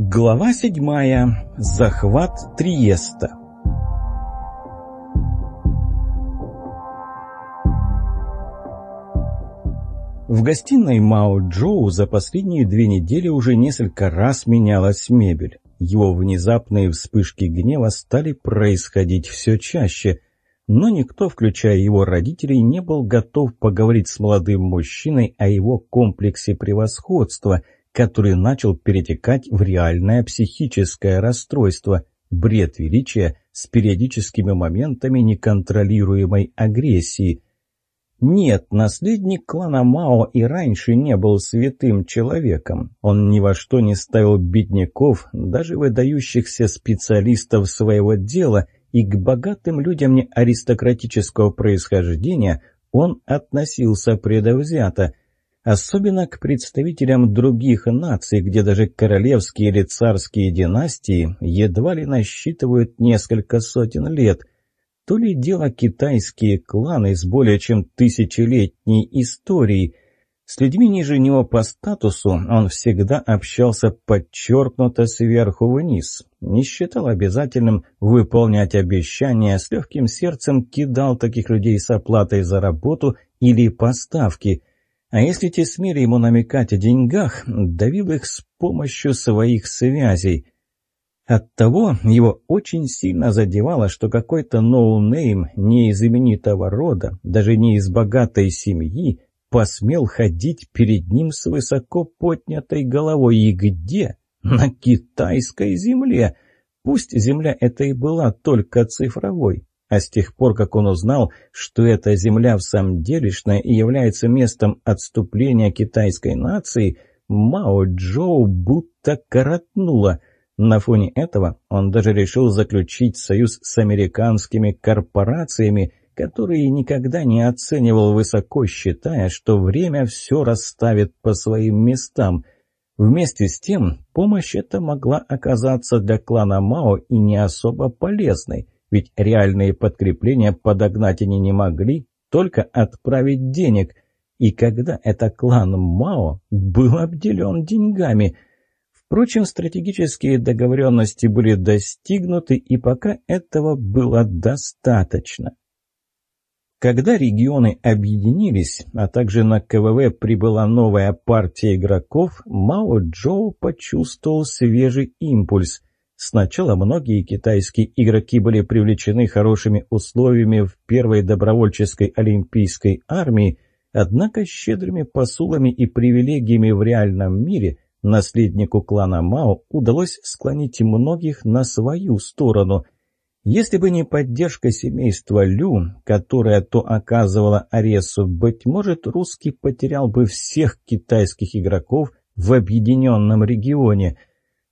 Глава седьмая. Захват Триеста. В гостиной Мао Джоу за последние две недели уже несколько раз менялась мебель. Его внезапные вспышки гнева стали происходить все чаще, но никто, включая его родителей, не был готов поговорить с молодым мужчиной о его комплексе превосходства – который начал перетекать в реальное психическое расстройство, бред величия с периодическими моментами неконтролируемой агрессии. Нет, наследник клана Мао и раньше не был святым человеком. Он ни во что не ставил бедняков, даже выдающихся специалистов своего дела, и к богатым людям не аристократического происхождения он относился предовзято – особенно к представителям других наций, где даже королевские или царские династии едва ли насчитывают несколько сотен лет. То ли дело китайские кланы с более чем тысячелетней историей. С людьми ниже него по статусу он всегда общался подчеркнуто сверху вниз, не считал обязательным выполнять обещания, с легким сердцем кидал таких людей с оплатой за работу или поставки – а если те смели ему намекать о деньгах, давил их с помощью своих связей. Оттого его очень сильно задевало, что какой-то ноунейм не из именитого рода, даже не из богатой семьи, посмел ходить перед ним с высоко поднятой головой. И где? На китайской земле. Пусть земля эта и была только цифровой, а с тех пор, как он узнал, что эта земля в самом делешная и является местом отступления китайской нации, Мао Джоу будто коротнуло. На фоне этого он даже решил заключить союз с американскими корпорациями, которые никогда не оценивал высоко, считая, что время все расставит по своим местам. Вместе с тем, помощь эта могла оказаться для клана Мао и не особо полезной – ведь реальные подкрепления подогнать они не могли, только отправить денег. И когда это клан Мао был обделен деньгами. Впрочем, стратегические договоренности были достигнуты, и пока этого было достаточно. Когда регионы объединились, а также на КВВ прибыла новая партия игроков, Мао Джоу почувствовал свежий импульс. Сначала многие китайские игроки были привлечены хорошими условиями в первой добровольческой олимпийской армии, однако щедрыми посулами и привилегиями в реальном мире наследнику клана Мао удалось склонить многих на свою сторону. Если бы не поддержка семейства Лю, которая то оказывала Аресу, быть может, русский потерял бы всех китайских игроков в объединенном регионе –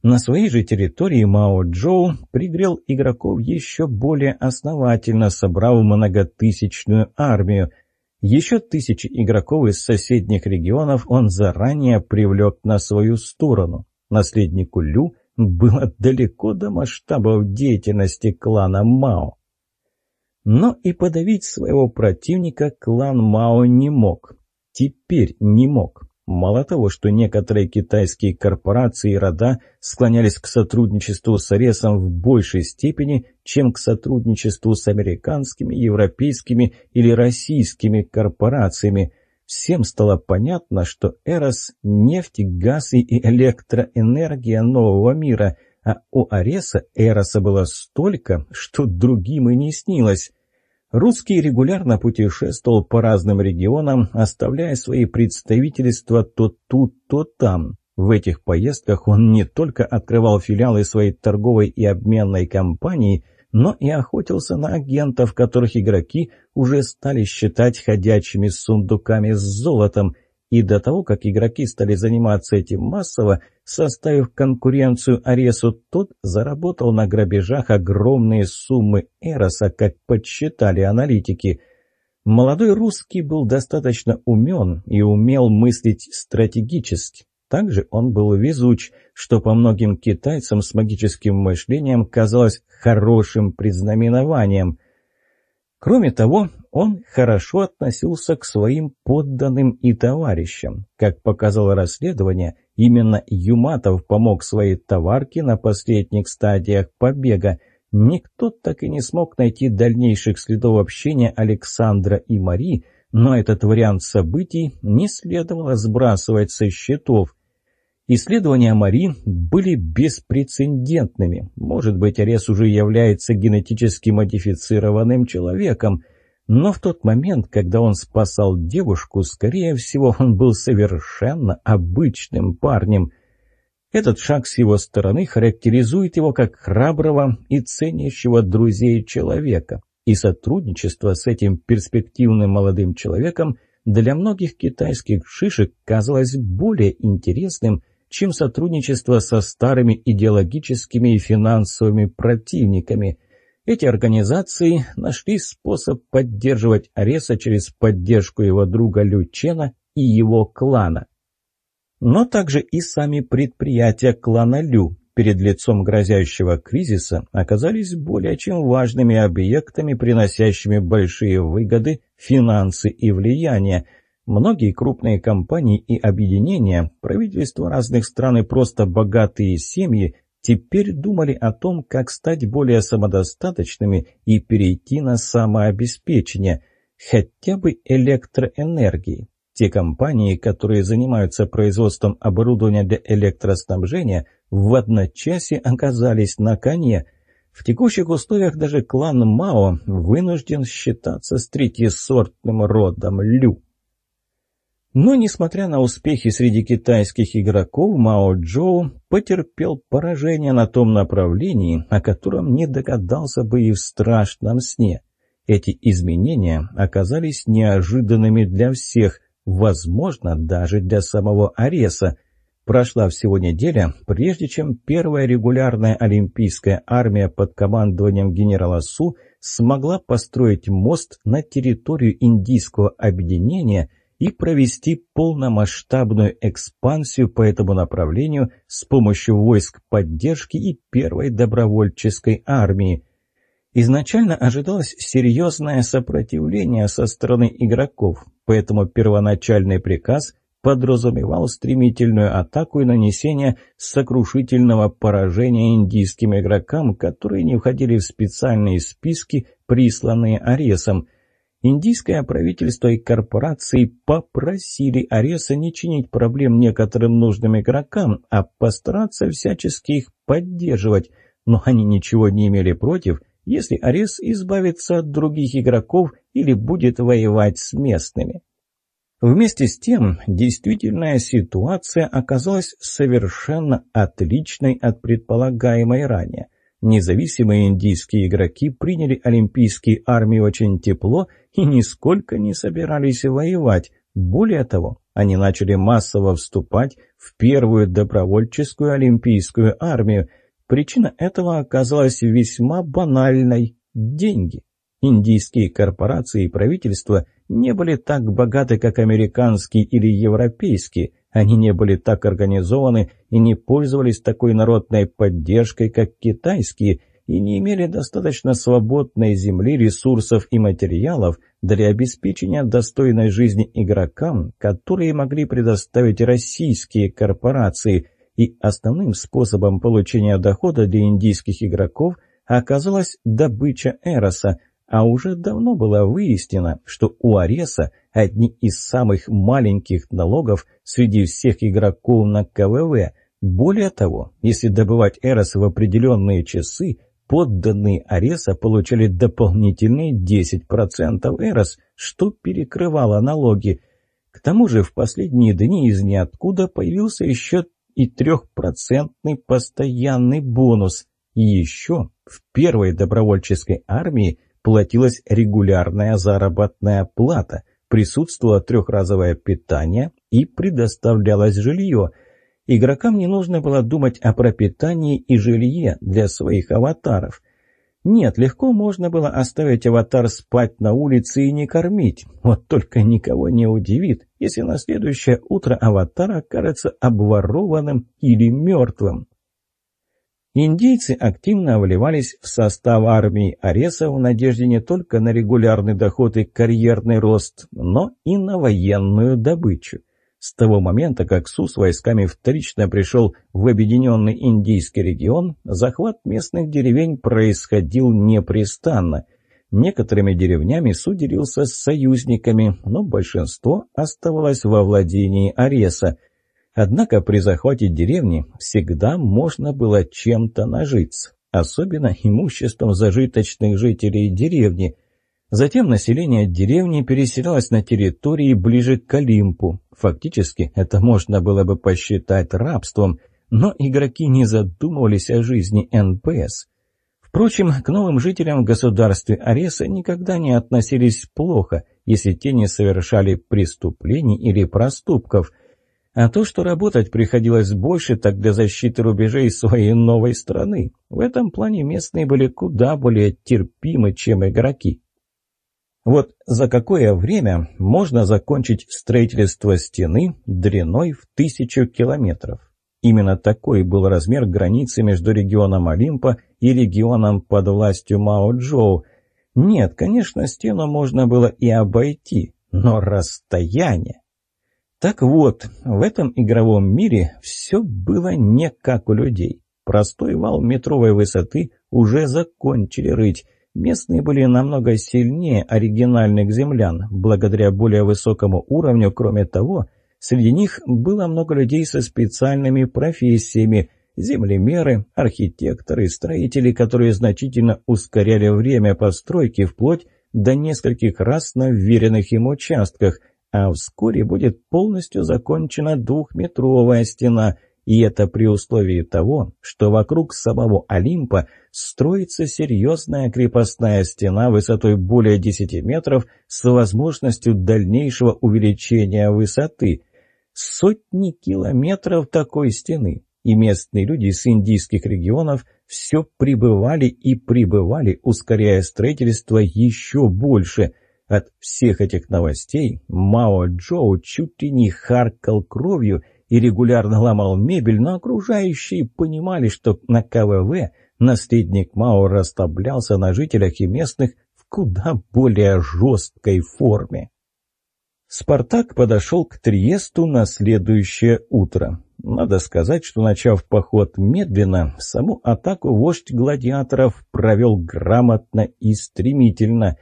на своей же территории Мао Джоу пригрел игроков еще более основательно, собрав многотысячную армию. Еще тысячи игроков из соседних регионов он заранее привлек на свою сторону. Наследнику Лю было далеко до масштабов деятельности клана Мао. Но и подавить своего противника клан Мао не мог. Теперь не мог. Мало того, что некоторые китайские корпорации и рода склонялись к сотрудничеству с Аресом в большей степени, чем к сотрудничеству с американскими, европейскими или российскими корпорациями, всем стало понятно, что Эрос – нефть, газ и электроэнергия нового мира, а у Ареса Эроса было столько, что другим и не снилось. Русский регулярно путешествовал по разным регионам, оставляя свои представительства то тут, то там. В этих поездках он не только открывал филиалы своей торговой и обменной компании, но и охотился на агентов, которых игроки уже стали считать ходячими сундуками с золотом – и до того, как игроки стали заниматься этим массово, составив конкуренцию Аресу, тот заработал на грабежах огромные суммы Эроса, как подсчитали аналитики. Молодой русский был достаточно умен и умел мыслить стратегически. Также он был везуч, что по многим китайцам с магическим мышлением казалось хорошим предзнаменованием – Кроме того, он хорошо относился к своим подданным и товарищам. Как показало расследование, Именно Юматов помог своей товарке на последних стадиях побега. Никто так и не смог найти дальнейших следов общения Александра и Мари, но этот вариант событий не следовало сбрасывать со счетов. Исследования Мари были беспрецедентными. Может быть, Арес уже является генетически модифицированным человеком, но в тот момент, когда он спасал девушку, скорее всего, он был совершенно обычным парнем. Этот шаг с его стороны характеризует его как храброго и ценящего друзей человека, и сотрудничество с этим перспективным молодым человеком для многих китайских шишек казалось более интересным, чем сотрудничество со старыми идеологическими и финансовыми противниками. Эти организации нашли способ поддерживать Ареса через поддержку его друга Лючена и его клана. Но также и сами предприятия клана Лю перед лицом грозящего кризиса оказались более чем важными объектами, приносящими большие выгоды, финансы и влияние – Многие крупные компании и объединения, правительства разных стран и просто богатые семьи теперь думали о том, как стать более самодостаточными и перейти на самообеспечение, хотя бы электроэнергии. Те компании, которые занимаются производством оборудования для электроснабжения, в одночасье оказались на коне. В текущих условиях даже клан Мао вынужден считаться с третьесортным родом Лю. Но, несмотря на успехи среди китайских игроков, Мао Джоу потерпел поражение на том направлении, о котором не догадался бы и в страшном сне. Эти изменения оказались неожиданными для всех, возможно, даже для самого Ареса. Прошла всего неделя, прежде чем первая регулярная олимпийская армия под командованием генерала Су смогла построить мост на территорию индийского объединения – и провести полномасштабную экспансию по этому направлению с помощью войск поддержки и первой добровольческой армии. Изначально ожидалось серьезное сопротивление со стороны игроков, поэтому первоначальный приказ подразумевал стремительную атаку и нанесение сокрушительного поражения индийским игрокам, которые не входили в специальные списки, присланные Аресом – Индийское правительство и корпорации попросили Ареса не чинить проблем некоторым нужным игрокам, а постараться всячески их поддерживать, но они ничего не имели против, если Арес избавится от других игроков или будет воевать с местными. Вместе с тем, действительная ситуация оказалась совершенно отличной от предполагаемой ранее. Независимые индийские игроки приняли олимпийские армии очень тепло и нисколько не собирались воевать. Более того, они начали массово вступать в первую добровольческую олимпийскую армию. Причина этого оказалась весьма банальной – деньги. Индийские корпорации и правительства не были так богаты, как американские или европейские. Они не были так организованы и не пользовались такой народной поддержкой, как китайские, и не имели достаточно свободной земли, ресурсов и материалов для обеспечения достойной жизни игрокам, которые могли предоставить российские корпорации. И основным способом получения дохода для индийских игроков оказалась добыча Эроса, а уже давно было выяснено, что у Ареса одни из самых маленьких налогов среди всех игроков на КВВ. Более того, если добывать Эрос в определенные часы, подданные Ареса получали дополнительные 10% Эрос, что перекрывало налоги. К тому же в последние дни из ниоткуда появился еще и трехпроцентный постоянный бонус. И еще в первой добровольческой армии платилась регулярная заработная плата, присутствовало трехразовое питание и предоставлялось жилье. Игрокам не нужно было думать о пропитании и жилье для своих аватаров. Нет, легко можно было оставить аватар спать на улице и не кормить. Вот только никого не удивит, если на следующее утро аватар окажется обворованным или мертвым. Индейцы активно вливались в состав армии Ареса в надежде не только на регулярный доход и карьерный рост, но и на военную добычу. С того момента, как Су с войсками вторично пришел в объединенный индийский регион, захват местных деревень происходил непрестанно. Некоторыми деревнями Су делился с союзниками, но большинство оставалось во владении Ареса. Однако при захвате деревни всегда можно было чем-то нажиться, особенно имуществом зажиточных жителей деревни – Затем население деревни переселялось на территории ближе к Олимпу. Фактически это можно было бы посчитать рабством, но игроки не задумывались о жизни НПС. Впрочем, к новым жителям в государстве Ареса никогда не относились плохо, если те не совершали преступлений или проступков. А то, что работать приходилось больше, так для защиты рубежей своей новой страны. В этом плане местные были куда более терпимы, чем игроки. Вот за какое время можно закончить строительство стены длиной в тысячу километров? Именно такой был размер границы между регионом Олимпа и регионом под властью Мао-Джоу. Нет, конечно, стену можно было и обойти, но расстояние... Так вот, в этом игровом мире все было не как у людей. Простой вал метровой высоты уже закончили рыть, Местные были намного сильнее оригинальных землян, благодаря более высокому уровню, кроме того, среди них было много людей со специальными профессиями, землемеры, архитекторы, строители, которые значительно ускоряли время постройки вплоть до нескольких раз на вверенных им участках, а вскоре будет полностью закончена двухметровая стена, и это при условии того, что вокруг самого Олимпа строится серьезная крепостная стена высотой более 10 метров с возможностью дальнейшего увеличения высоты. Сотни километров такой стены, и местные люди с индийских регионов все прибывали и прибывали, ускоряя строительство еще больше – от всех этих новостей Мао Джоу чуть ли не харкал кровью и регулярно ломал мебель, но окружающие понимали, что на КВВ наследник Мао расставлялся на жителях и местных в куда более жесткой форме. Спартак подошел к Триесту на следующее утро. Надо сказать, что, начав поход медленно, саму атаку вождь гладиаторов провел грамотно и стремительно.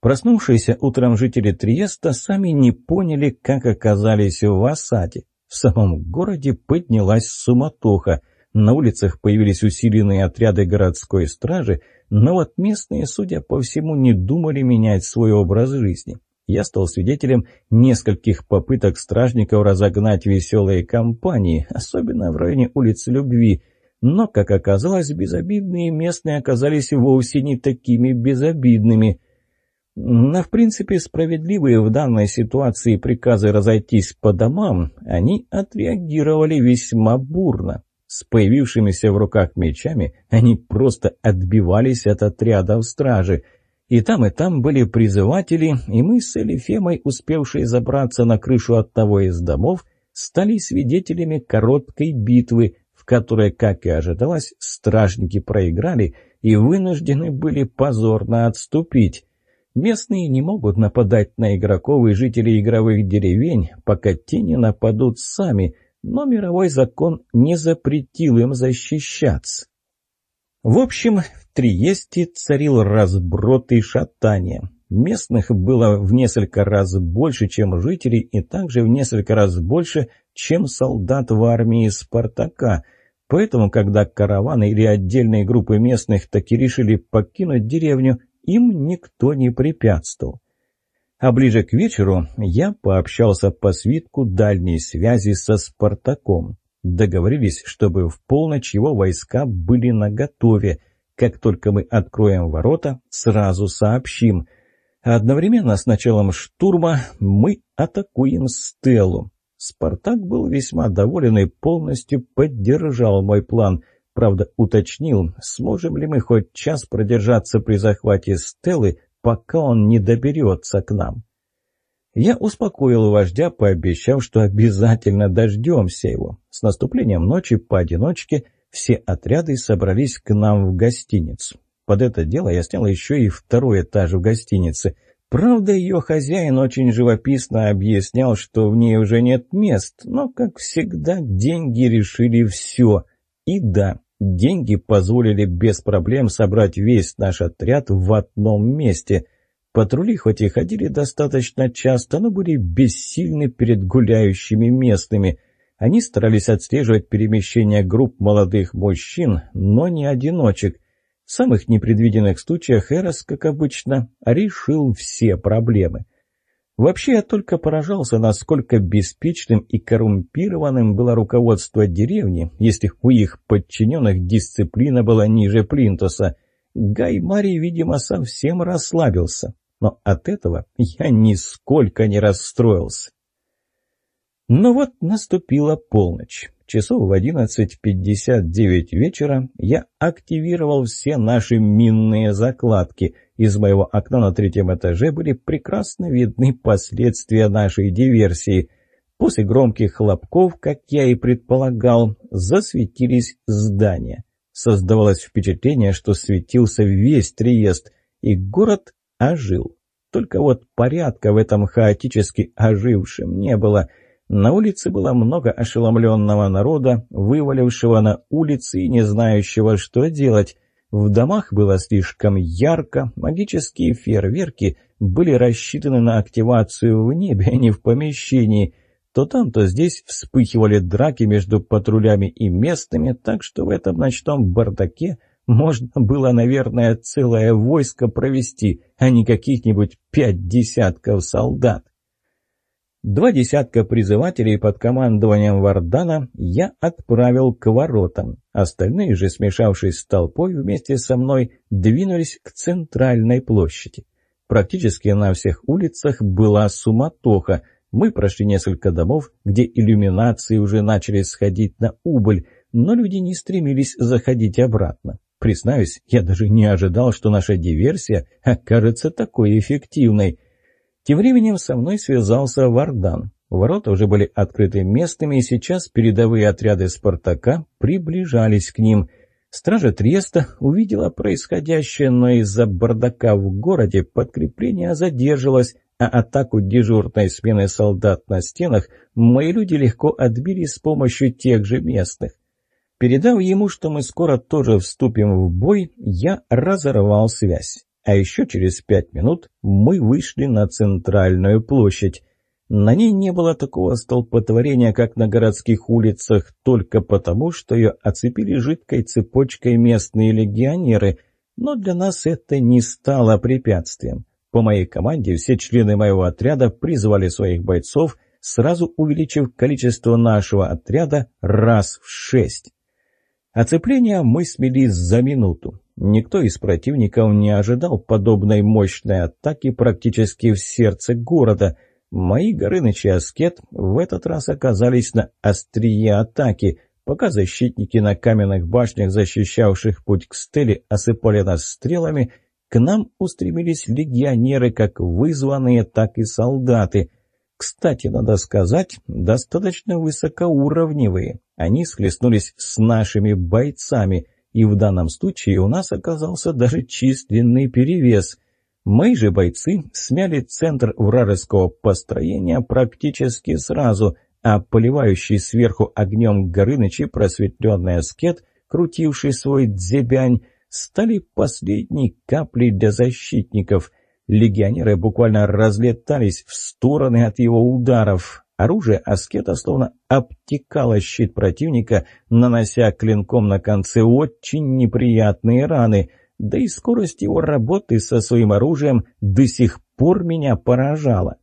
Проснувшиеся утром жители Триеста сами не поняли, как оказались в осаде. В самом городе поднялась суматоха. На улицах появились усиленные отряды городской стражи, но вот местные, судя по всему, не думали менять свой образ жизни. Я стал свидетелем нескольких попыток стражников разогнать веселые компании, особенно в районе улицы Любви. Но, как оказалось, безобидные местные оказались вовсе не такими безобидными. На, в принципе, справедливые в данной ситуации приказы разойтись по домам, они отреагировали весьма бурно. С появившимися в руках мечами они просто отбивались от отрядов стражи. И там, и там были призыватели, и мы с Элифемой, успевшие забраться на крышу одного из домов, стали свидетелями короткой битвы, в которой, как и ожидалось, стражники проиграли и вынуждены были позорно отступить. Местные не могут нападать на игроков и жителей игровых деревень, пока те не нападут сами, но мировой закон не запретил им защищаться. В общем, в Триесте царил разброд и шатание. Местных было в несколько раз больше, чем жителей, и также в несколько раз больше, чем солдат в армии Спартака. Поэтому, когда караваны или отдельные группы местных таки решили покинуть деревню, им никто не препятствовал. А ближе к вечеру я пообщался по свитку дальней связи со Спартаком. Договорились, чтобы в полночь его войска были наготове. Как только мы откроем ворота, сразу сообщим. Одновременно с началом штурма мы атакуем Стеллу. Спартак был весьма доволен и полностью поддержал мой план – Правда, уточнил, сможем ли мы хоть час продержаться при захвате Стеллы, пока он не доберется к нам. Я успокоил вождя, пообещав, что обязательно дождемся его. С наступлением ночи поодиночке все отряды собрались к нам в гостиницу. Под это дело я снял еще и второй этаж в гостинице. Правда, ее хозяин очень живописно объяснял, что в ней уже нет мест, но, как всегда, деньги решили все. И да, деньги позволили без проблем собрать весь наш отряд в одном месте. Патрули хоть и ходили достаточно часто, но были бессильны перед гуляющими местными. Они старались отслеживать перемещение групп молодых мужчин, но не одиночек. В самых непредвиденных случаях Эрос, как обычно, решил все проблемы. Вообще я только поражался, насколько беспечным и коррумпированным было руководство деревни, если у их подчиненных дисциплина была ниже Плинтуса. Гай Мари, видимо, совсем расслабился, но от этого я нисколько не расстроился. Но вот наступила полночь. Часов в 11.59 вечера я активировал все наши минные закладки. Из моего окна на третьем этаже были прекрасно видны последствия нашей диверсии. После громких хлопков, как я и предполагал, засветились здания. Создавалось впечатление, что светился весь Триест, и город ожил. Только вот порядка в этом хаотически ожившем не было – на улице было много ошеломленного народа, вывалившего на улицы и не знающего, что делать. В домах было слишком ярко, магические фейерверки были рассчитаны на активацию в небе, а не в помещении. То там, то здесь вспыхивали драки между патрулями и местными, так что в этом ночном бардаке можно было, наверное, целое войско провести, а не каких-нибудь пять десятков солдат. Два десятка призывателей под командованием Вардана я отправил к воротам. Остальные же, смешавшись с толпой, вместе со мной двинулись к центральной площади. Практически на всех улицах была суматоха. Мы прошли несколько домов, где иллюминации уже начали сходить на убыль, но люди не стремились заходить обратно. Признаюсь, я даже не ожидал, что наша диверсия окажется такой эффективной – тем временем со мной связался Вардан. Ворота уже были открыты местными, и сейчас передовые отряды «Спартака» приближались к ним. Стража Треста увидела происходящее, но из-за бардака в городе подкрепление задержалось, а атаку дежурной смены солдат на стенах мои люди легко отбили с помощью тех же местных. Передав ему, что мы скоро тоже вступим в бой, я разорвал связь. А еще через пять минут мы вышли на центральную площадь. На ней не было такого столпотворения, как на городских улицах, только потому, что ее оцепили жидкой цепочкой местные легионеры, но для нас это не стало препятствием. По моей команде все члены моего отряда призвали своих бойцов, сразу увеличив количество нашего отряда раз в шесть. Оцепление мы смели за минуту. Никто из противников не ожидал подобной мощной атаки практически в сердце города. Мои Горыныч и Аскет в этот раз оказались на острие атаки. Пока защитники на каменных башнях, защищавших путь к стеле, осыпали нас стрелами, к нам устремились легионеры, как вызванные, так и солдаты. Кстати, надо сказать, достаточно высокоуровневые. Они схлестнулись с нашими бойцами – и в данном случае у нас оказался даже численный перевес. Мы же бойцы смяли центр вражеского построения практически сразу, а поливающий сверху огнем Горынычи просветленный аскет, крутивший свой дзебянь, стали последней каплей для защитников. Легионеры буквально разлетались в стороны от его ударов. Оружие аскета словно обтекало щит противника, нанося клинком на конце очень неприятные раны, да и скорость его работы со своим оружием до сих пор меня поражала.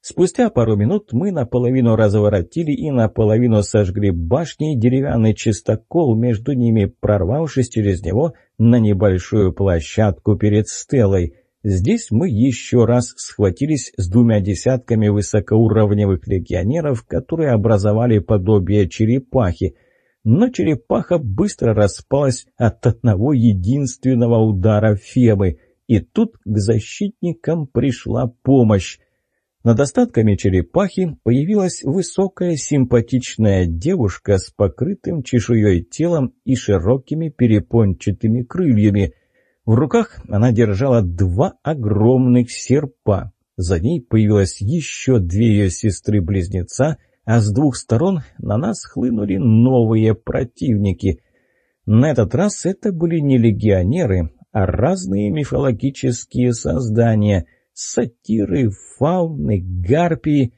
Спустя пару минут мы наполовину разворотили и наполовину сожгли башни и деревянный чистокол, между ними прорвавшись через него на небольшую площадку перед стелой – Здесь мы еще раз схватились с двумя десятками высокоуровневых легионеров, которые образовали подобие черепахи. Но черепаха быстро распалась от одного единственного удара Фебы. И тут к защитникам пришла помощь. Над остатками черепахи появилась высокая симпатичная девушка с покрытым чешуей телом и широкими перепончатыми крыльями – В руках она держала два огромных серпа. За ней появилось еще две ее сестры-близнеца, а с двух сторон на нас хлынули новые противники. На этот раз это были не легионеры, а разные мифологические создания — сатиры, фауны, гарпии.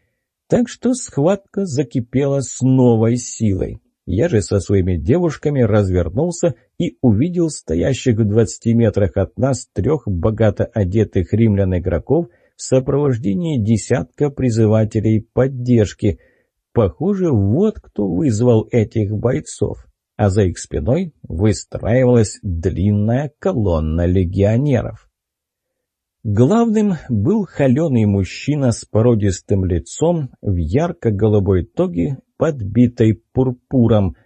Так что схватка закипела с новой силой. Я же со своими девушками развернулся и увидел стоящих в двадцати метрах от нас трех богато одетых римлян-игроков в сопровождении десятка призывателей поддержки. Похоже, вот кто вызвал этих бойцов. А за их спиной выстраивалась длинная колонна легионеров. Главным был холеный мужчина с породистым лицом в ярко-голубой тоге подбитой пурпуром.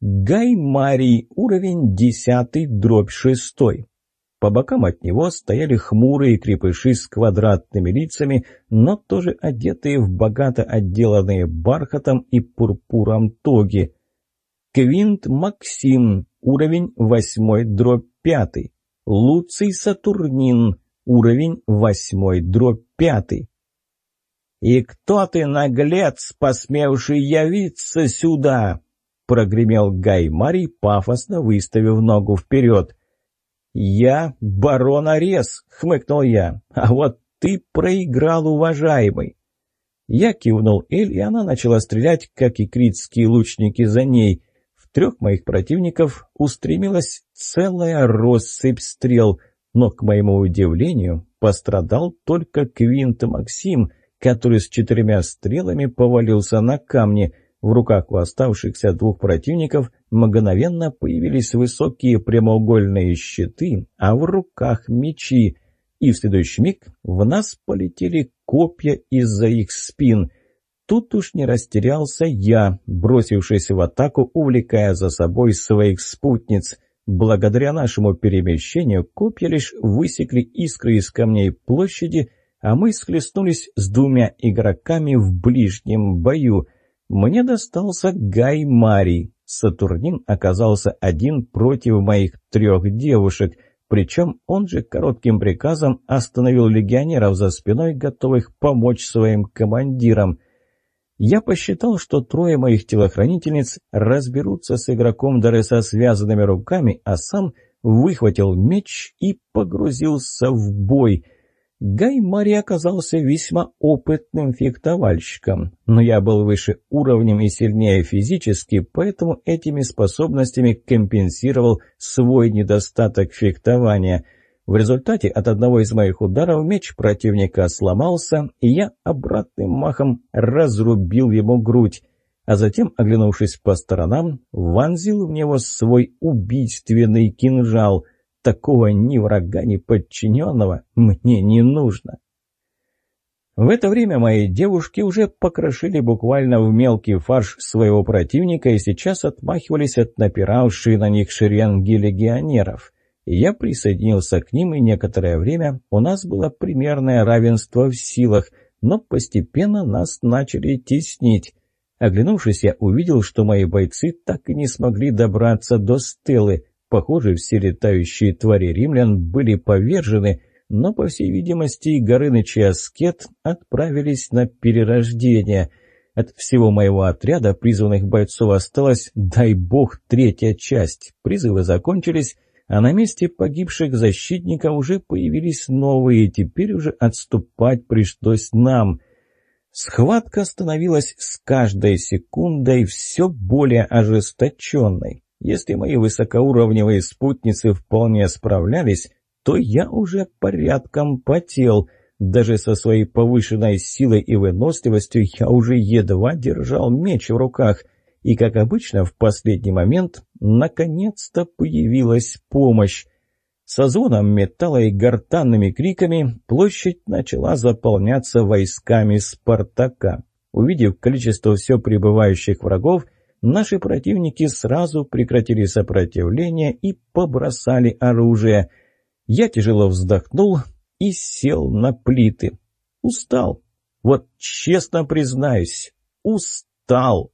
Гай Марий, уровень десятый, дробь шестой. По бокам от него стояли хмурые крепыши с квадратными лицами, но тоже одетые в богато отделанные бархатом и пурпуром тоги. Квинт Максим, уровень восьмой, дробь пятый. Луций Сатурнин, уровень восьмой, дробь пятый. «И кто ты, наглец, посмевший явиться сюда?» — прогремел Гай Марий, пафосно выставив ногу вперед. «Я барон Арес», — хмыкнул я, — «а вот ты проиграл, уважаемый». Я кивнул Эль, и она начала стрелять, как и критские лучники за ней. В трех моих противников устремилась целая россыпь стрел, но, к моему удивлению, пострадал только Квинт Максим — который с четырьмя стрелами повалился на камни. В руках у оставшихся двух противников мгновенно появились высокие прямоугольные щиты, а в руках мечи. И в следующий миг в нас полетели копья из-за их спин. Тут уж не растерялся я, бросившись в атаку, увлекая за собой своих спутниц. Благодаря нашему перемещению копья лишь высекли искры из камней площади — а мы схлестнулись с двумя игроками в ближнем бою. Мне достался Гай Марий. Сатурнин оказался один против моих трех девушек, причем он же коротким приказом остановил легионеров за спиной, готовых помочь своим командирам. Я посчитал, что трое моих телохранительниц разберутся с игроком даже со связанными руками, а сам выхватил меч и погрузился в бой — Гай Мари оказался весьма опытным фехтовальщиком, но я был выше уровнем и сильнее физически, поэтому этими способностями компенсировал свой недостаток фехтования. В результате от одного из моих ударов меч противника сломался, и я обратным махом разрубил ему грудь, а затем, оглянувшись по сторонам, вонзил в него свой убийственный кинжал — Такого ни врага, ни подчиненного мне не нужно. В это время мои девушки уже покрошили буквально в мелкий фарш своего противника и сейчас отмахивались от напиравшей на них шеренги легионеров. Я присоединился к ним, и некоторое время у нас было примерное равенство в силах, но постепенно нас начали теснить. Оглянувшись, я увидел, что мои бойцы так и не смогли добраться до Стеллы. Похоже, все летающие твари римлян были повержены, но, по всей видимости, Горыныч и Аскет отправились на перерождение. От всего моего отряда призванных бойцов осталась, дай бог, третья часть. Призывы закончились, а на месте погибших защитников уже появились новые, теперь уже отступать пришлось нам. Схватка становилась с каждой секундой все более ожесточенной. Если мои высокоуровневые спутницы вполне справлялись, то я уже порядком потел. Даже со своей повышенной силой и выносливостью я уже едва держал меч в руках. И, как обычно, в последний момент наконец-то появилась помощь. Со звоном металла и гортанными криками площадь начала заполняться войсками Спартака. Увидев количество все прибывающих врагов, Наши противники сразу прекратили сопротивление и побросали оружие. Я тяжело вздохнул и сел на плиты. Устал. Вот честно признаюсь, устал.